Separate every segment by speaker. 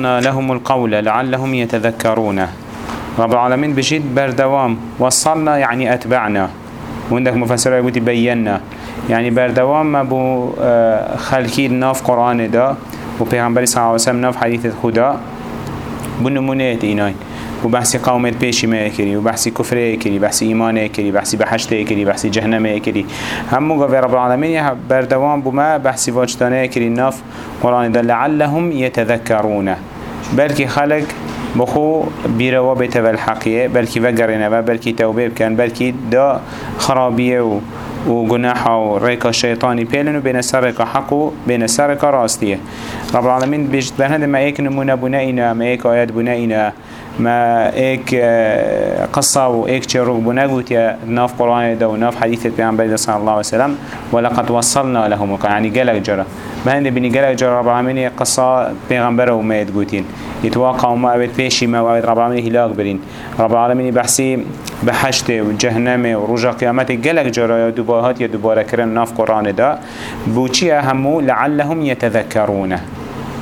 Speaker 1: وصلنا لهم القول لعلهم يتذكرون رب العالمين بجد بردوام. وصلنا يعني أتبعنا. وعندك مفسر يقول بينا يعني بردوام ما بو آه، خلقي ناف قرآن دا. و پیغمبر صلى الله عليه وسلم ناف حديث خدا. بو نمونيت ايناين و بحثی قومت پیشی ما کری و بحثی کفر کری بحثی ایمان کری بحثی بحشت کری بحثی جهنم کری همو گاوی رب العالمین بردوام بما بحثی واجتانه کری ناف قرآن دا. لعلهم يتذكرون بلکه خلق بخو بیروا بیت و الحقیه بلکی وگرنه و بلکی توبه بکن بلکی دا خرابیه و و گناح و ریکا شیطانی پیلن و بین سرکا حق و بین سرکا راستیه. رب العالمین بیشت برهنده ما ایک نمونه بونه اینا ما ایک آیت بونه اینا ما ایک آه، قصة و ایک چروق بونه گوت یا ناف قرآن دا و ناف حدیث پیغمبر صلی الله عليه وسلم ولقد وصلنا لهم. يعني قلق جرى بهند بني قلق جرى رب العالمين قصة پیغمبر و ميت گوتين يتواقع ما أبد بيشي ما وأبد رب العالمين هلاك برين رب العالمين بحسي بحشت و جهنم و رجا قيامت قلق جرى يا دوباهات يا دوباره كرن ناف قرآن دا. بوچي أهمو لعلهم يتذكرون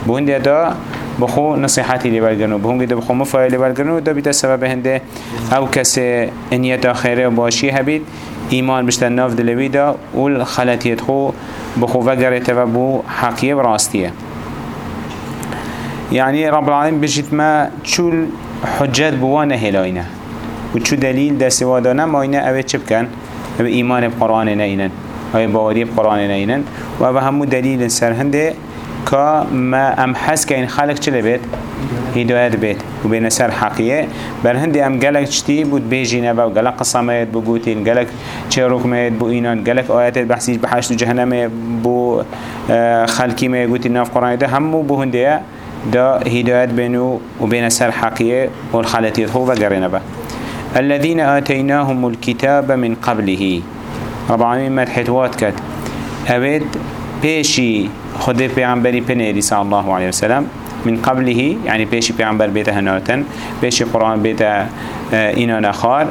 Speaker 1: بوهند دا بخو نصيحتي لبالگرنو بهونگی دا بخو مفای لبالگرنو دا بیتا سبب هنده أو کسی انیتا خیره و باشی هبید. ایمان بشتن ناف دلوی دا. و خلطیت خو بخو وگرته و بو حقیه و راستیه يعني رب العالمين بجيت ما شو حجات بوانا هلاينا وشو دليل دا سوادانا ما اينا اوه چه بكن اوه ايمان بقرآن ناينن اوه باوري بقرآن ناينن و اوه همو دليل سر هنده که ما ام حس که این خلق چه بید؟ هدایت بید و بین سر حقیه بر هندی أم گلک چتی بود بیجینه و گلک قسمت بو گوتین گلک چه رکمت بو اینان گلک آیت بحثی بحشت جهنم بو آه، خلقی ما گوتین ناف قرآن ده. همو بو هنده دا هدایت بينه وبين سر حقية والخالتي هو وقرنا به الذين آتيناهم الكتاب من قبله. رب العالمين مدحت واتكت أبد بيشي خده پیغمبری پنیری صلی الله عليه وسلم. من قبله يعني بيشي پیغمبر بيته هناتن بيشي قرآن بيته إنا نخار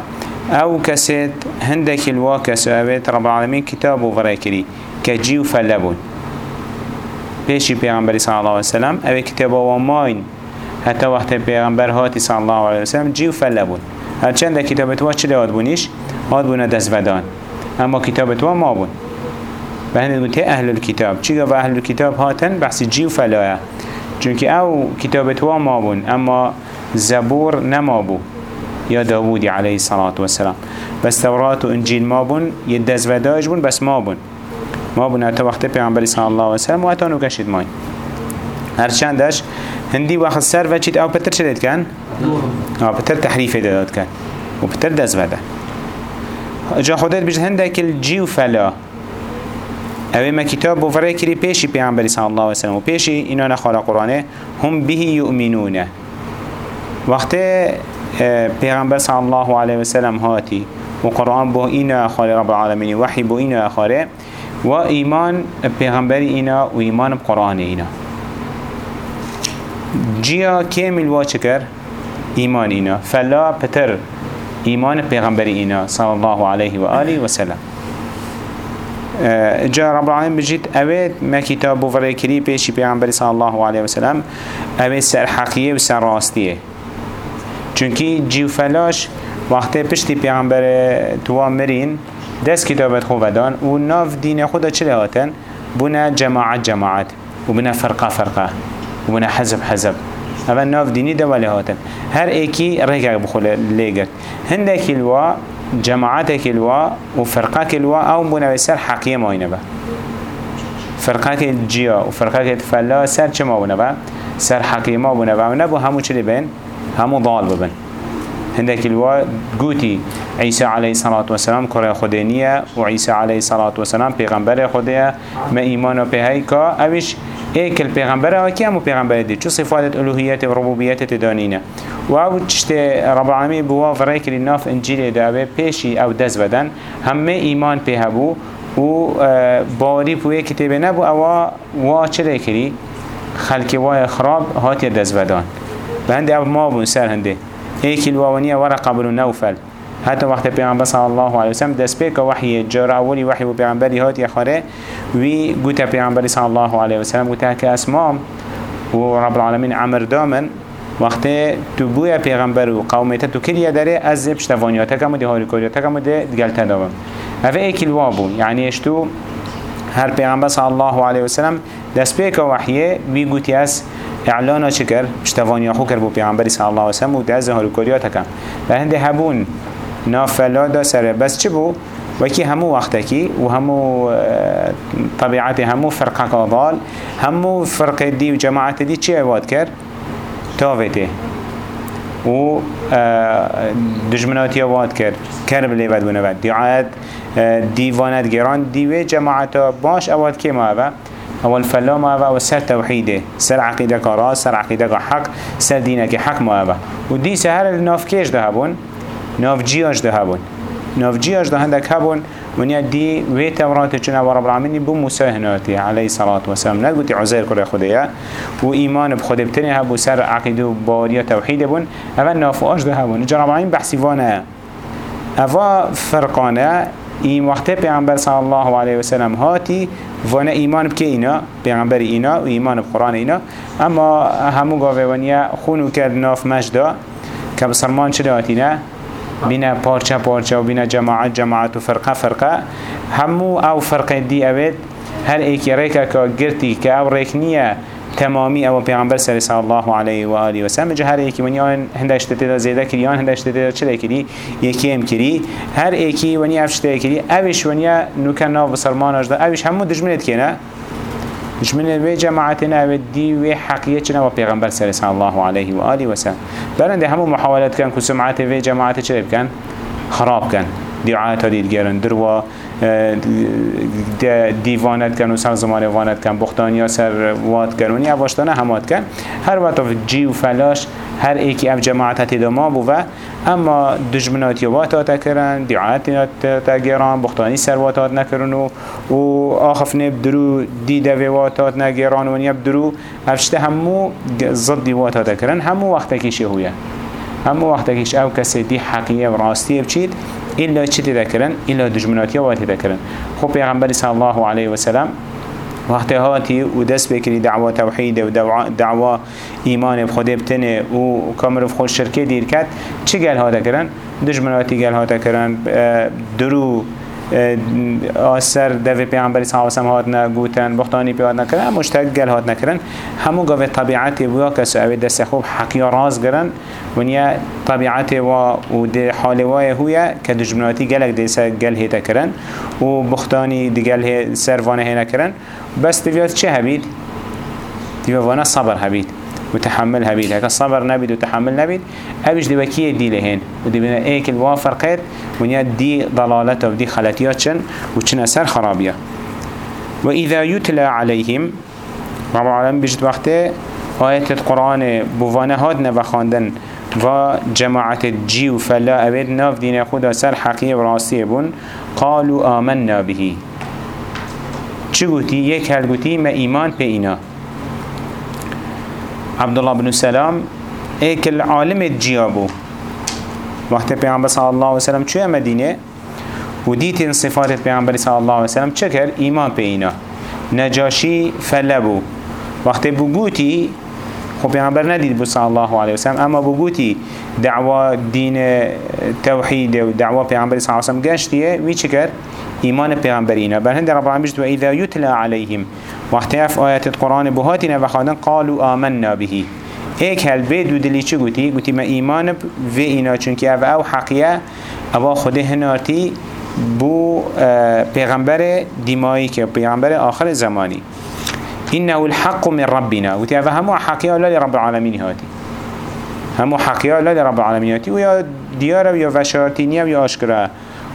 Speaker 1: أو كسيت هندك الواكس أبد رب العالمين كتاب وفراكري كجيو فلبون پیشی پیغمبری صلی الله علیه وسلم اوه کتاب و ماین. حتی وقت پیغمبر هاتی صلی الله علیه وسلم جیو فله بود. هرچند کتاب تو چه داد بونیش؟ بدان اما کتاب تو ما بون و گوته أهل الكتاب چی أهل الكتاب هاتن؟ بحث جیو فلاه چونکه أو کتاب تو ما بون اما زبور نما بو. یا داوودی علیه الصلاة والسلام. بس تورات و انجیل ما بون یه بداش بون بس ما بون ما بنا تا وقت پیامبری صلی الله علیه و سلم و اتانو کشید مای هرچندش هندی وقت سر و آو پتر شدید کن؟ آو پتر تحریف داد کن. و پتر دست بده جا خودت بیشت هندک الجی و فلا. اوه ما کتاب بفره کری پیشی پیامبری صلی الله علیه و سلم و پیشی اینا نخوالا قرآنه هم به یؤمنونه. وقت آه، پیغمبر صلی الله علیه و سلم هاتی و قرآن بو اینا خاله رب العالمین وحی بو اینا خاله و ایمان پیغمبر اینا و ایمان قرآن اینا. جیا کامل وا چکر ایمان اینا. فلا پتر. ایمان پیغمبر اینا صلی الله علیه و آله و سلم. جا رب العالمین بجید اوید ما کتاب و فرکری پیشی پیغمبر صلی الله علیه و سلم اوید سر حقیه و سر راستیه چونکی جیو فلاش وقتی پشتی پیغمبر تو مرین دست کتابت خوب دان و ناف دین خدا چه هاتن بنا جماعت جماعت و بنا فرقه فرقه و بنا حزب حزب. اول ناف دینی دولی هاتن هر ایکی ریکه بخول لیگرد هندکی الوا جماعتك الوا وفرقك الوا أو بنا بسر حقية ماينة با فرقك الجيا وفرقك الفلا سر چه ما بنا با؟ سر حقية ما بنا با. ونبو همو چه بين همو ضال ببن هندك الوا قوتي عيسى عليه الصلاة والسلام كره خدينية وعيسى عليه الصلاة والسلام پیغمبر خديه ما إيمانه بهاي كا اوش ايك البيغمبر وكي همو پیغمبر دي چو صفات الالوهيات و ربوبيات تدانينه و أو چشت رب العالمين بوا فريك لناف انجيل دابه پیشي أو دز بدن. همه ایمان په هبو و باری پوی کتابه نبو أو وا چه کری؟ خلق وای خراب هات دز بدن. بهنده أو ما بون سر هنده. ایکی الواونیه ورقه بنو نوفل. حتى وقت پیغمبر صلی الله علیه وسلم دست پیک وحی جار اولی وحی و پیغمبری هات یخاره وی گوته پیغمبر صلی الله علیه وسلم گوته که اسمام و رب العالمين عمر دامن وقت تو بویا پیغمبر و قومت تو کلیه داره از پشتوانیات کم و دی هاریکاریات کم و دی دگلت داوم اوه ایکل وابو یعنی اشتو هر پیغمبر صلی الله علیه وسلم دست پیک وحیه وی گوتی از اعلانا چکر پشتوانی خو کر بو پیغمبری صلی الله علیه وسلم و دست هاریکاریات کم و هنده هبون نافلا دا سره بس چه بو وكي همو وقتكي وهمو طبيعتي همو فرقه قضال همو فرقه دي وجماعة دي چه اواد كر؟ تاوته و دجمناتی واد کرد. کرب لیبد بونه بد دیعایت دیوانت گران. دیوه جماعتا باش اواد که ما اوه اول فلا ما اوه و سر توحیده. سر عقیده که راست سر عقیده که حق سر که حق ما اوه و دی سهر ناف کش ده هبون. ناف جیاش ده هبون. ناف جیاش ده هندک هبون. ونیا دی وی تورات چنا و رب العالمین بو موسی هناتی علیه صلاة و سلام. نگوتی عزیر کل خدایا و ایمان بخود بتنی هبو. سر عقیده و باریا توحید بون. اول نافواش ده هبون. جا رب العالمین بحثی وانه. اوا فرقانه. این وقت پیغمبر صلی الله علیه و سلم هاتی وأنا ایمان بکه اینا. پیغمبر اینا و ایمان بقرآن اینا. اما همو گاوه ونیا خونو کرد ناف مجدا. که بسرمان چه هاتی نه؟ بين پارچه پارچه و بين جماعت جماعت و فرقه فرقه. همو أو فرقه دي اوید. هر ایکی ریکا که گرتی که أو ریکنیه تمامی أو پیغمبر صلی الله علیه و آله و سلم. جه هر ایکی ونی آن هندش تیدا زیده کری آن هندش تیدا چرا کری یکی ام کری. هر ایکی ونی افشته کری اوش ونی نوکن ناو بسرمان اجده اوش همو دجمنت که نه؟ من وی جماعتنا و دی وی حقیقتنا و پیغمبر صلی الله علیه و آله و سلم. برنده همو محاولت کن که سمعت وی جماعت چه بکن؟ خراب کن. دعایت ها دیدگرن در و دیوانت کن و سر زمان وانت کن. بختانی سر واد کن و نی آواشتانه همات کن. هر وقت جی و فلاش هر ایکی اف جماعت تداما بو و اما دجمنات یوات کرن دعایت تا گران بختانی سر واتات نکرن و و آخف نب درو دیده واتات نگران و نیب درو. افشته همو ضد واتات کرن همو وقت کیشه هویه. همو وقت کیش أو کسی دی حقیه و راستی بچید إلا چی تذكرن إلا دجمناتي وات تذكرن خب پیغمبر صلى الله عليه وسلم وقت هاتی و دست بکری دعوة توحید و دعوة ایمان بخوده بتنه و کامر بخود شرکه دیر کد چی گل هاتا کرن؟ دجمناتی گل هاتا کرن درو آسر دوی پیامبری صلی الله علیه و هات نگوتن بختانی پیاد نکردن مشتق گل هات نکردن. همو گاو طبیعتی بیا کس أو دست خوب حقی راز گرن ونیا طبیعت و و ده حال وای هویا که دجمناتی گلک دیس گل هیتا کرن و بختانی دی گل سروانه هینا کرن بس دیویات چه هبید؟ دیویات صبر هبید. وتحمل هبيد. هكا صبر نبيد وتحمل نبيد. أبيش دي وكية دي لهن ودي بنا ايك الوافرقات ونيا دي ضلالته ودي خلاتياتشن وچن أسر خرابية. وإذا يتلى عليهم رب العالمين بجد وقته آيات القرآن بوانه هادنا وخاندن و جماعة جيو فلا أبد ناف دين خدا سر حقية وراسية بون. قالوا آمنا به. چه گوتی؟ یک هل گوتی ما به اینا. عبد الله بن سلام ایک العالم جیابو وقت پیامبر صلی الله علیه و سلم چه مدینه و دیت صفات پیامبر صلی الله علیه و سلم چه کرد؟ ایمان به اینا نجاشی فلبو وقت بگوتی خب پیامبر ندید بو صلی الله علیه و سلم. اما بگوتی دعوا دین توحید و دعوا پیامبر صلی الله علیه و سلم گشتیه وی کرد؟ ایمان پیغمبرینا بر هند رب العالمین و اذا یتلا علیهم. وقت اف آیات القرآن بهاتنا و قالوا آمنا به. ایک هل به دو دلی چه گوتی؟ گوتی ما ایمان و اینا چونکه او او حقیه او خود هنارتی بو پیغمبر دیمایی که پیغمبر آخر زمانی. إنه الحق من ربنا. هذا همو حقيقة الله لرب العالمين هاتي. همو حقيقة الله لرب العالمين هاتي. ويا ديارة ويا فشارتينية ويا أشكرا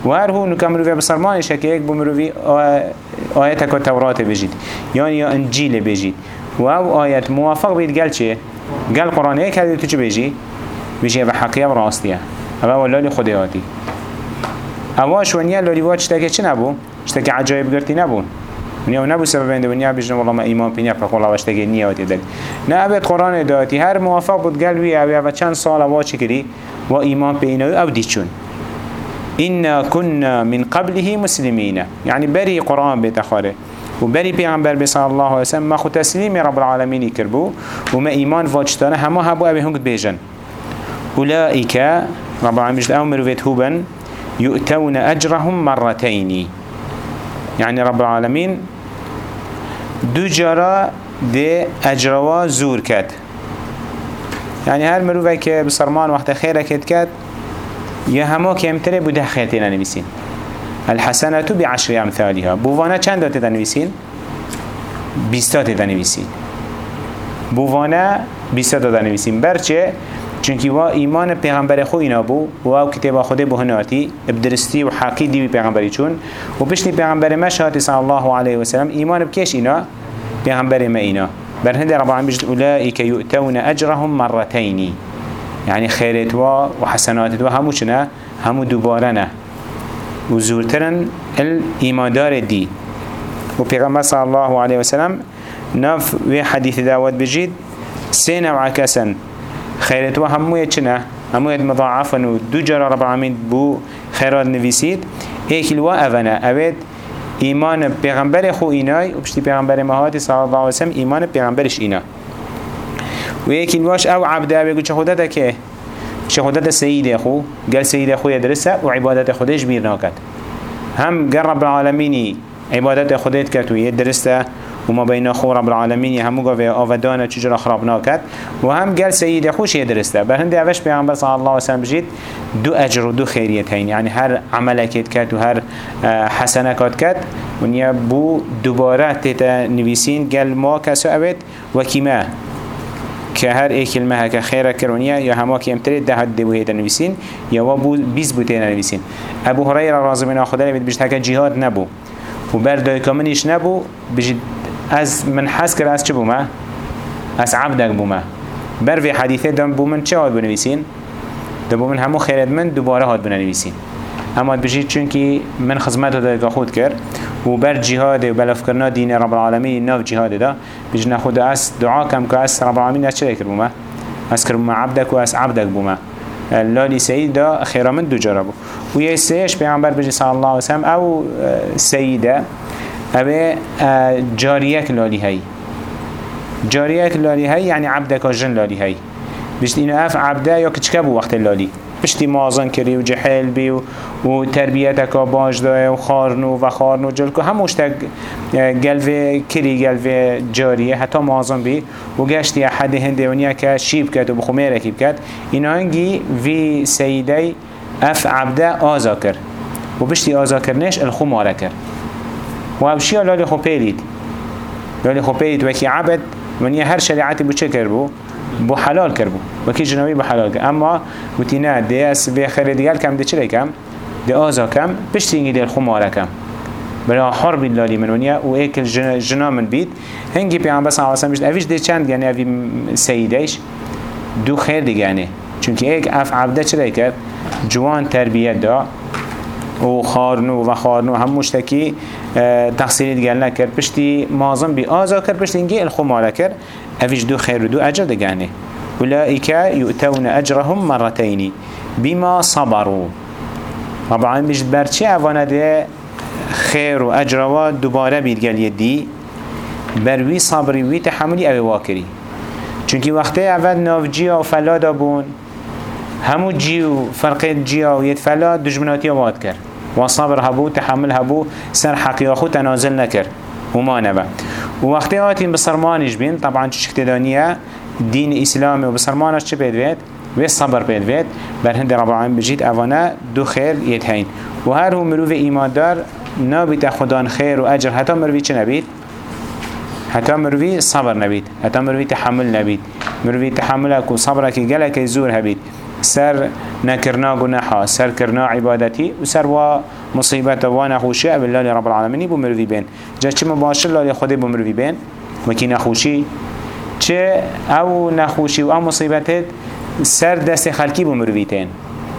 Speaker 1: و هر هو کمروی بسرمانش که یک بمروی آیت که تورات بجید. یعنی یا انجیل بجید. و أو آیت موافق بید گل چه؟ گل قرآن یک هدی تو چه بجی؟ بجی به حقیه و راستیه اما ولالی خودی هاتی. اواش ونیا لالی وات چتاکه چه نبو؟ چتاکه عجایب گرتی نبون ونیا نبو سبب انده ونیا بجنم والله ما ایمان پینیا پر خلا واشتاکه نیا هاتی دلی نه ابد قرآن داتی هر موافق بود گل وی اوی و چند سال اواچی کری و ایمان پینیا أو دیچون إنا كنا من قبله مسلمين يعني بري قرآن بيتخاره وبري پیغمبر بي صلى الله عليه وسلم ما خو تسليم رب العالمين كربو وما إيمان واجتانه هما هبو أبي هنك بيجن أولئك رب العالمين أو مروفيت هوبا يؤتون أجرهم مرتين يعني رب العالمين دو جارا ده اجروا زور کد یعنی هر مروفه که بسرمان وقت خیر کد کد یا همه کمتره بوده خیرتی ننویسین. الحسناتو به امثالی امثالها بوانه چند داته دنویسین؟ بیستاته دنویسین بوانه بیستاته دنویسین برچه چونکی وا ایمان پیغمبر خو اینا بو و کتاب خود بو هناتی بدرستی و حقی دی پیغمبری چون و پشتی پیغمبر مشهاتی صلی الله علیه و سلم ایمان بکش اینا پیغمبر ما اینا. بر هند رب العالمین بجد اولئک یؤتون اجرهم مرتين يعني خيرت وا وحسنات وا همو چنه همو دوباره نه. و زورترن الایماندار دی. و پیغمبر صلی الله علیه و سلم نف و حدیث دعوت بجید سه نوع کسن. خيرت و هموية چنه هموية مضاعفا و دو جرى رب العالمين بو خيرات نفيسيد ايك الوا اونا اوید ایمان پیغمبر خو اینای و پشتی پیغمبر مهاتی صلی الله علیه وسلم ایمان پیغمبرش اینا و یکی الواش أو عبده بگو چه خودتا که چه خودتا سید خو؟ گل سید خو یدرسه و عبادت خودش بیر ناکد هم گر رب العالمینی عبادت خودت کد و یدرسه وما بين خو رب العالمين همو قوي آودانا چجرا خراب ناكد وهم قال سيد خوش يدرسته بهند اوش پیغمبر صلى الله عليه وسلم بجید دو أجر و دو خیریت هین يعني هر عملكت كد و هر حسنكات كد ونیا بو دوباره تیتا نویسین قال ما كسو اوید؟ وكما كهر اي كلمه هكا خيرا كرونيا يا هما كي امتري ده هد بو هيدا نويسين يا وابو بيز بوتين نويسين ابو هريره رازي من اخدار بيت بيجت هكا جهاد نبو. وبرداي كمنيش نبو بيجت از من حس کرد از چه بومه؟ از عبدک بومه بر وی حدیثه دم بومن چه هاد بنویسین؟ دم بومن همو خیرت من دوباره هاد بنویسین اما بجید چون من خدمت دادگاه خود کرد و بر جهاد و بلف کرنا دین رب العالمین ناف جهاد دا بجید نخود از دعا کم که از رب العالمین از چه کرد بومه؟ از کرد بومه عبدک و از عبدک بومه لالی سید دا خیرا من دو جرا بو و یه سیش پیغمبر بجی صلی الله علیه وسلم أو سیده اوه جاریک لالی هی جاریک لالی هی یعنی عبدک جن لالی هی بشت اینو اف عبده یا کچکه بو وقت لالی. بشتی مازن کری و جحل بی و, و تربیتک باش دای و خارنو و خارنو جلکو هموش تک گلوه کری گلوه جاریه حتی مازن بی. و گشتی احد هنده ونیا که شیب کد و بخومیره کیب کد. اینا هنگی وی سیده اف عبده آزا کر و بشتی آزا کرنش الخو ماره کر و اوشیا لالی خو پیلید لالی خو پیلید عبد من یه هر بو چه کر بو حلال کر بو وکی بو حلال کر أما گوتی نه ده اس به خیر دیگر کم ده چلی کم ده آزا کم پشتی اینگی دل خو ماره کم بلا حرب لالی من ونیا و ایکل جنا من بید هنگی پیان بس آسان بشت اویش ده چند؟ یعنی اوی سیدهش دو خیر دیگه نه. چونکه ایک اف عبده چلی کرد؟ جوان تربیت دا. و خارنو و خارنو هم مشتکی تحصیلی دیگر نکر پشتی مازم بی آزا کر پشتی اینگی الخو مالا کر اویش دو خیر و دو اجر دگانه اولئك يؤتون أجرهم مرتين بما صبروا. طبعا مش برچه اوانا ده؟ خير و أجر و دوباره بيرگل يدي بروي صبري وي تحملي أو واكري چونكي وقتی اول ناف جيا و فلادا بون همو جيو فرقيت جيا و يد فلاد دجمناتي واد کرد. وصبر هبو تحمل هبو سر حقيا خو تنازل نكر وما نبا ووقتی آتين بسرمانش بين طبعا چشك تدانيه دين اسلامي وبسرمانش چه بيد بيت و صبر بيد بيت بر هند رب دو خير يتهين و هر ايمان دار نابت خدان خير و اجر. حتى مروفي چه حتى مروفي صبر نبيت حتى مروفي تحمل نبيت مروفي تحملك و صبرك جلك زور هبيت سر نكرنا گناحا سر كرنا عبادتي و سر و مصيبت و نخوشي أو الله رب العالمين بو مروي بين جا چه مباشر الله خود بو مروي بين وكي نخوشي چه أو نخوشي و أو مصيبتت سر دست خلقي بو مروي تين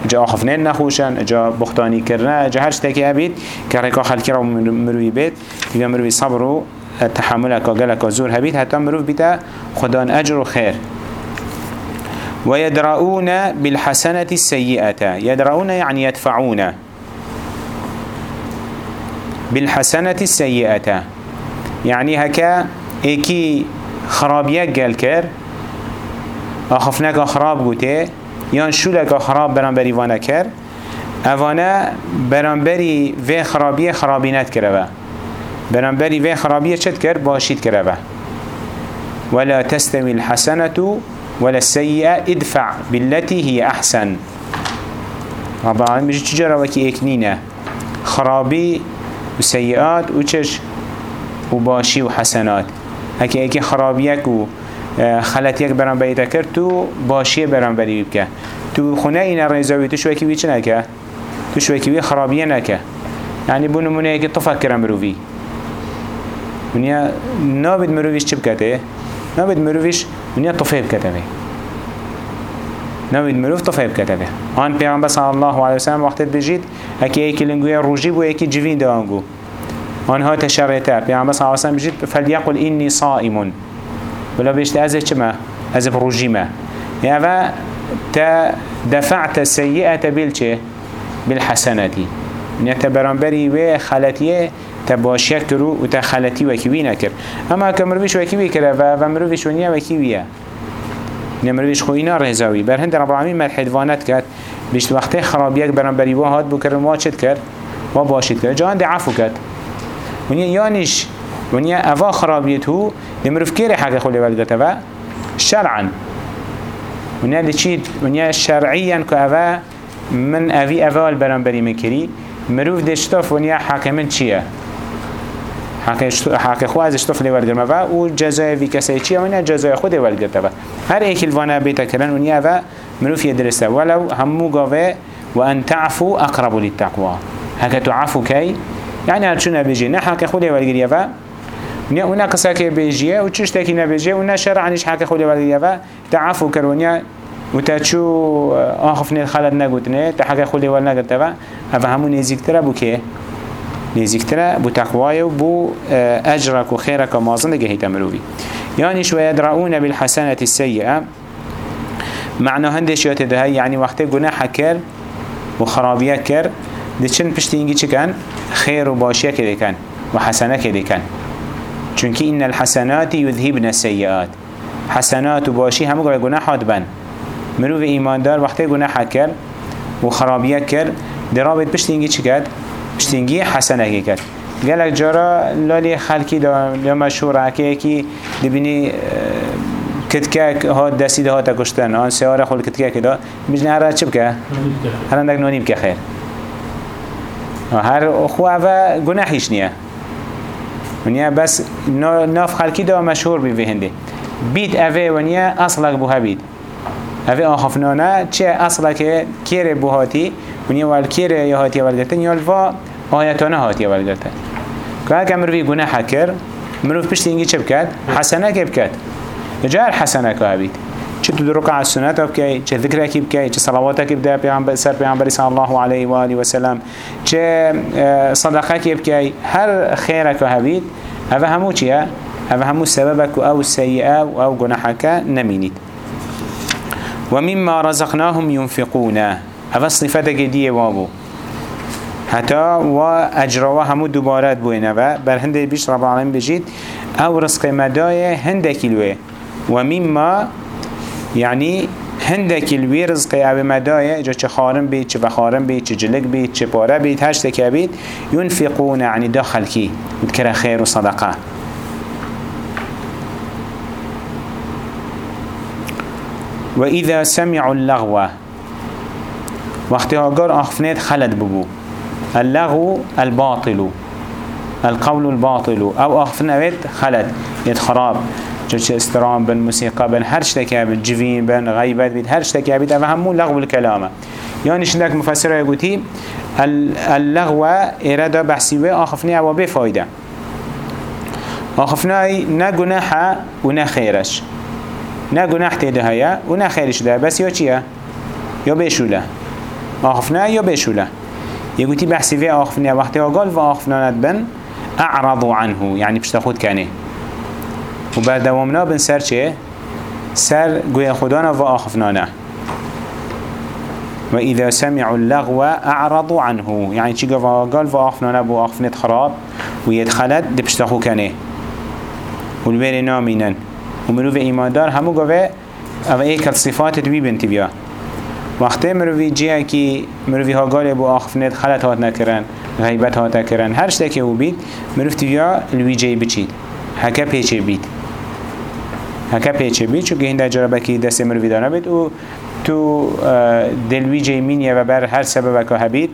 Speaker 1: جا آخفنين نخوشن جا بختاني کرنا جا هر شتاكي هبيت كاريكا خلقي رو مروي بيت يبقى مروي صبرو تحملك وقلك وزور هبيت حتى مروي بيتا خدان أجر وخير ويدرؤون بالحسنة السيئة. يدرؤون يعني يدفعون. بالحسنة السيئة. يعني هكا إيكي خرابيك قال كر أخفناك خراب قوته يان شولك خراب برانبري وأنا كر اوانا برانبري في خرابية خرابينات كروا برانبري في خرابية چت كر باشيت كروا ولا تستوي الحسنة ولا السيئة ادفع بالتي هي أحسن. رب العالمين بيجي تجرى وكي إكنينة. خرابي وسيئات وچش وباشي وحسنات. هكي إكي خرابيك و آه، خلطيك بران بيتا كر تو باشي بران بري بك. تو خونه اين ريزاوي تو شوكي ويچ نكا تو شوكي وي خرابية نكا يعني بونو منه إكي تفكر مروفي ونیا نابد مروفيش چه؟ نابد مروفيش ونیا طفه بكته نوید مروف طفیب کتبه آن پیغمبر صلی الله علیه وسلم وقتی بجید اکی ایکی لنگوی روجی بو ایکی جوین دوانگو آنها تشريتا پیغمبر صلی الله علیه وسلم بجید فلیقل اینی صائمون. ولا بيشت أزه كما بروجيما يعني تا دفعت السيئة بالچه بالحسنة يعني تبرانبري و تباشيه کرو و تا خلطي وكيوي نكر اما كمرويش وكيوي كره و مرويش ونيا وكيويه نمرويش خوينا رهزاوي بر هند رب العالمين ملحدوانت كد بيشت وقته خرابيك برانبري واهات بكر ما چد كر ما باشد كر جان دي عفو كد ونيا يانش ونيا افا خرابيته نمروف كيري حاجة خولي والدته شرعا. ونيا دي چيد ونيا شرعيا كأفا من أفي أفا البرانبري مكري مروف دي شتوف ونيا حاكمن چيه حق خو از اشتوف لیول گرمه و أو جزای وی کسی چیه و نه جزای خود گرته و هر ایک الوانا بیتا کرن و نیا و مروف یدرسته ولو همو گاوه و ان تعفو اقرب للتقوى هكا تعفو كي يعني هرچونه بيجي نه حق خود لیول گریه و نیا اونا قصه که بیجیه و چش تاکی نبیجیه اونا شرعنیش حق خود لیول گریه و تعفو کرونیا و تا چو آخف نیل خلط نگوتنه تا حق خود نگرته و همون نزیکتره بو که نزيكترا بو تقواي وبو أجرك وخيرك ومازن لقهيت مروي يعني شو يدرؤون بالحسنة السيئة معنى هندش يتدهي يعني وقت جناح كر وخرابية كر پشتينجي چه كان خير وباشية كده كان وحسنة كده كان چونك إن الحسنات يذهبن السيئات. حسنات وباشي همو قال جناحات بن. مروف إيمان دار وقت جناح كر وخرابية كر درابط پشتينجي چه كد پشتینگی حسنه کرد. گلک جارا لالی خلکی دا مشهور که کی دبینی کتکک ها دستی ده ها تا آن سیاره خول کتکک دا. بجنه هر چه بکه؟ هر اندک نونی بکه خیر. هر خو اوه گناهیش نیه. ونیا بس ناف خلکی دا مشهور بی هنده بید اوه ونیا اصلک بوها بید. اوه آخفنانه چه اصلک کیر بوهاتی؟ ونیا وال کیر یا هاتی والگتن یا الوا آیتانه هاتی والگتن که اگه مروی گناه کر مروف پشت اینگی چه بکد؟ حسنه که بکد جا حسنه که بید چه تو رکع السنت بکی چه ذکر کی بکی چه صلوات کی بده پیامبر سر پیامبر صلی الله علیه و آله و سلم چه صدقه کی هر خیر که بید اوه همو چیه اوه همو سببك أو سیئه أو گناحك نمینید و مما رزقناهم ينفقون هذا صفتك دي وابو حتى و اجروا همو دوبارات بوينه و بر هنده بيش رب العالمين بجيد أو رزق مدايا هندك الوي ومما يعني هندك الوي رزق أو مدايا جا چه خارم بيت چه بخارم بيت چه جلق بيت چه پاره بيت هشتك بيت ينفقون يعني داخل كي متكره خير وصدقه وإذا سمعوا اللغوة وقتی آگار آخفنیت خلد ببو. اللغو الباطل. القول الباطل. أو آخفنیت خلد. يد خراب. چه استرام بن موسيقى بن هر شتكي بن جوين بن غيبت بن هر شتكي بن أو همو لغو الكلام يعني شندك مفسره يقولي اللغو إرادة بحسيوه آخفني أو بفايدة آخفني نا گناحا و نا خيرش نا گناح تيده هيا و نا خيرش ده. بس يا چيه يا بيشوله آخفنا یا بشوله؟ يقولي بحثي في آخفنا وقتی قال و آخفنانت بن أعرضوا عنه يعني بشتا خود كانه و بردوامنا بن سر چه؟ سر قوي خدانا و آخفنانه وإذا سمعوا اللغو أعرضوا عنه. يعني چي قال و آخفنانه بو آخفنت خراب ويدخلت دي بشتا خود كانه والبير نامينن ومروف إيماندار همو قوة أو ايكت صفات دوي بنت بيا وقتی مروی جیه که مروی ها گاله بو آخفنت خلط هات نکرن غیبت هات نکرن هر شته که او بید مروف تیویا لوی جی بچید هکا پیچه بید. هکا پیچه بید چون که جربه که دست مروی دانه بید و تو دلوی جی مینیه و بر هر سبب که هبید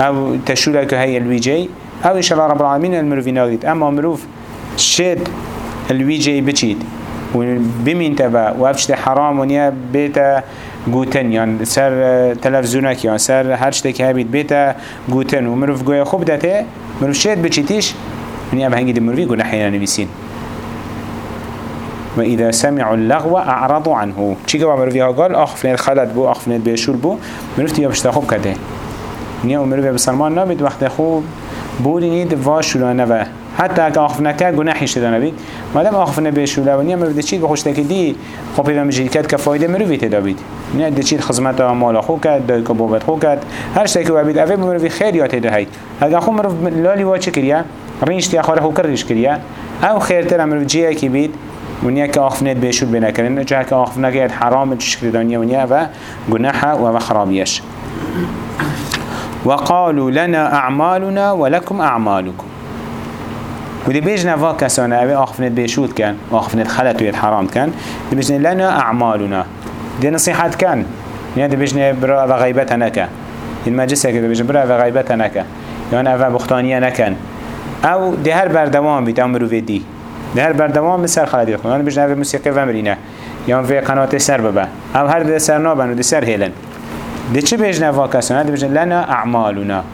Speaker 1: او تشوله که هی الوی جی او انشاءالله رب العالمین المروی ناغید اما مروف شد الوی جی بچید و بمین تبا و افشت حرام و نیا بیتا گوتن یان سر تلفزیونک یا سر هر شته که هبید بیتا گوتن. و مروف گویا خوب داته مروف شد بچیتیش. هنگی دمروی گونه حینا نویسین. و اذا سمعوا اللغو اعرضوا عنه. چی که مروفی ها قال اخفنید خلط بو اخفنید بشور بو. مروف تییا بشتا خوب کده نیا مروفی بسلمان نابید وقت خوب. بورینید و شورانه و. حتی اگه آخف نکرد گناهی شده نبید. مادم آخف نبیشوله و نیا مروف چید بخوش دی؟ خب پیدا مجید که نه دچید خدمت مال خو کرد دای که بابت خو کرد. هر شتی که بید اوه مروفی خیریات ده هید اگه خو مروف لالی وا چه کریه؟ رینش تیا خاره خو کردش کریه. أو خیرتر مروف جیه که بید ونیا که آخف ند بیشود بنکرن. جا که آخف نگید حرام تشکر دنیا ونیا و گناح و خرابیش. وقالوا لنا أعمالنا ولكم أعمالكم ودي بيج نفا كسانا أبي آخفنت بيشود كان آخفنت خلت ويد حرام كان دي بيجنا لنا أعمالنا. دي نصيحات كان. يعني دي بيجنا برا أفا غيبتها نكا. المجلسة كده بيجنا برا أفا غيبتها نكا. يعني أفا بختانية نكن. أو دي هر بردوام بيت أمرو في دي دي هر بردوام بسر خلدي خلون يعني بيجنا أفا موسيقى ومرينة يعني في قناة سر ببا. أو هر دي سر نابن ودي سر هيلن دي چه بيجنا فا كسانا دي بيجنا لنا أعمالنا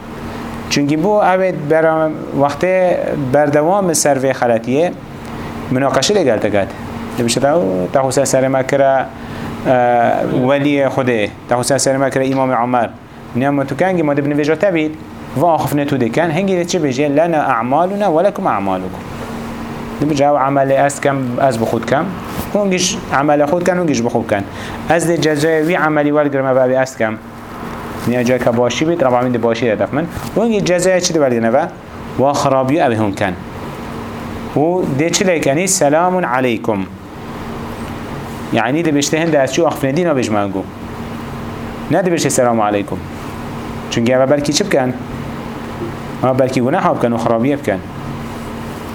Speaker 1: چونکی بو اوید برام وقت بردوام سروی خلطیه مناقشه لگل تگد بشه تو تخصیص سر مکره ولی خوده. تخصیص سر مکره امام عمر. نعم تو کنگی ما دبن وجه تبید و آخف نتو دکن. هنگی چه بجه؟ لنا اعمالنا ولكم اعمالكم بجه عمل از کم از بخود کم. هنگیش عمل خود کن هنگیش بخود کن. از دی جزای وی عملی والگرمه بابی از کم. نیا جای که باشی بید رب العالمین باشی هدف و اینگه جزای چی دو نوا و؟ خرابی هم کن. و ده چی لیکنی سلام علیکم. يعني ده بيشته هند أشيو أخفنا دينا بيجمعكو نه ده بيشته سلام عليكم چونك أما بلكي چه بكن أما بلكي گناح بكن و خرابية بكن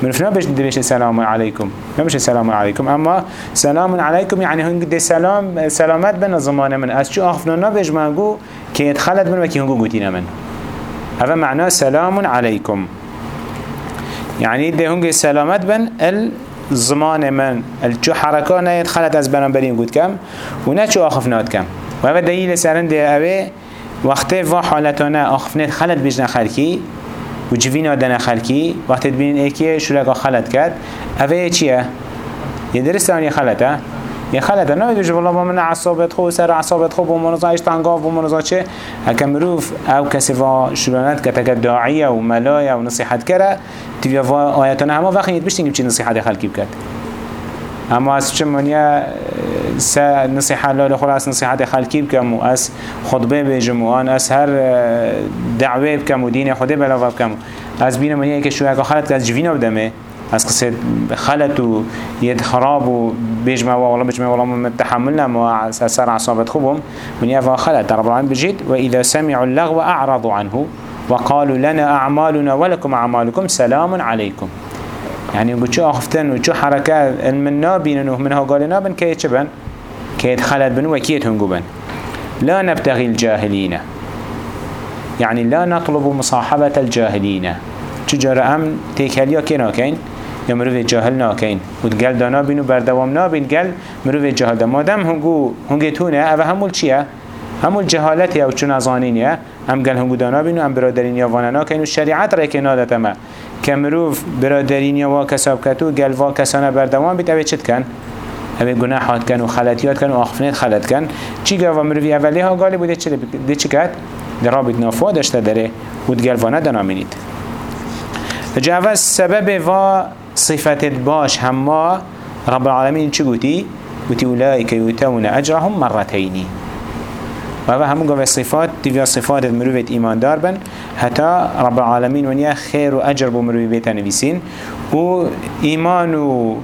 Speaker 1: منفنا بيش ده بيشته سلام عليكم سلام أما سلام عليكم يعني هنگ ده سلام سلامت بنا زمان من. أشيو أخفنا بيجمعكو كيت خلد من وكي هنگو قوتين من هذا معناه سلام عليكم يعني ده هنگو سلامت بن زمان من چو حرکات نید از بنابراین گود کم و نه چو آخف ناد کم و اوه دلیل سرنده اوه وقتی و حالتانه آخف نید خلط بیش نخلکی و جوینا دن خلکی وقتی بینین ایکی شرک خلط کرد اوه چیه؟ یه درستانی خلطه؟ یه خلطه نه دوش والله با من عصابت خو سر عصابت خو با ایش تنگاف با منظا چه؟ مروف أو کسی و شلونت که تک داعیه و ملایه و نصیحت کرده تیویا و آیتانه همه وقت نیت بشتینگیم چی نصیحت خلقی بکرد. اما از چه منیا سا نصيحة لا خلاص نصيحة خلقي بكم وأس خطبة بيجم وأن أس هر دعوة بكم ودين خده بلا بكم أس بينا منيا كشو هكا خلت كاس جفينا بدمه. از قصه خلط و ید خراب و بيجمع والله بيجمع والله متحملنا ما سر عصابت خوبهم من يفا خلط. رب العالمين بجد وإذا سمعوا اللغو أعرضوا عنه وقالوا لنا أعمالنا ولكم أعمالكم سلام عليكم يعني يقول شو أخفتن وشو حركات المنا بيننه منها قالنا بن؟ كي يتشبن كي يتخلط بن وكيت هنقبن لا نبتغي الجاهلين يعني لا نطلب مصاحبة الجاهلين تجار أم تيكاليا كنا یا مروف جاهل ناکین. و گل دانا بین و بردوام نابین گل مروف جاهل دا مادم هنگو هنگی تونه او همول چیه؟ همول جهالتی او چون ازانینیه هم گل هنگو دانا بین و هم برادرین یا وانا ناکین و شریعت را که نادت ما که مروف برادرین یا وا کساب کتو گل وا کسانه بردوام بیت اوه چت کن؟ اوه گناحات کن و خلطیات کن و آخفنیت خلط کن. چی گوا مروفی اولی ها گالی بوده؟ چی کد؟ در رابط نافوا داشته داره. و گل وانا دنامینید جاوز سبب و صفت باش هما رب العالمين چه قوتي؟ قوتي أولئك يؤتون أجرهم مرتين وهذا هم قوة صفات تبيا صفات المروفة إيمان دار بن. رب العالمين ونيا خير وأجر بمروفة بيتا نفسين و إيمان و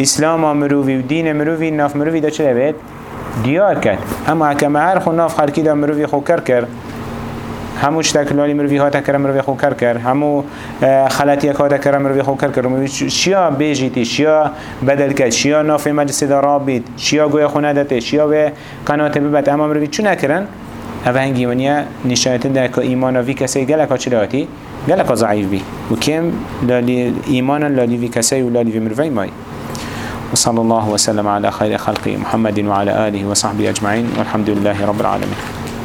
Speaker 1: اسلام مروفي و دين مروفي ناف مروفي دا چه بيت دیار کرد. اما اکه هر خو ناف خلکی دا مروفی خو کر کرد. همو شتکلالی مروفی ها تکر مروفی خو کر کرد. همو خلطی ها تکر مروفی خو کر کرد. شیا بیجیتی شیا بدل کرد شیا ناف مجلس دا رابید شیا گویا خونه داته شیا به قناته ببت اما مروفی چو نکرن اوه هنگی ونیا نشایتن در که ایمان وی کسی گلک ها چلاتی گلک ها ضعیف بی. و کم ایمان لالی وی کسی و لالی وی مروفی مای. وصلى الله وسلم على خير خلقه محمد وعلى آله وصحبه أجمعين والحمد لله رب العالمين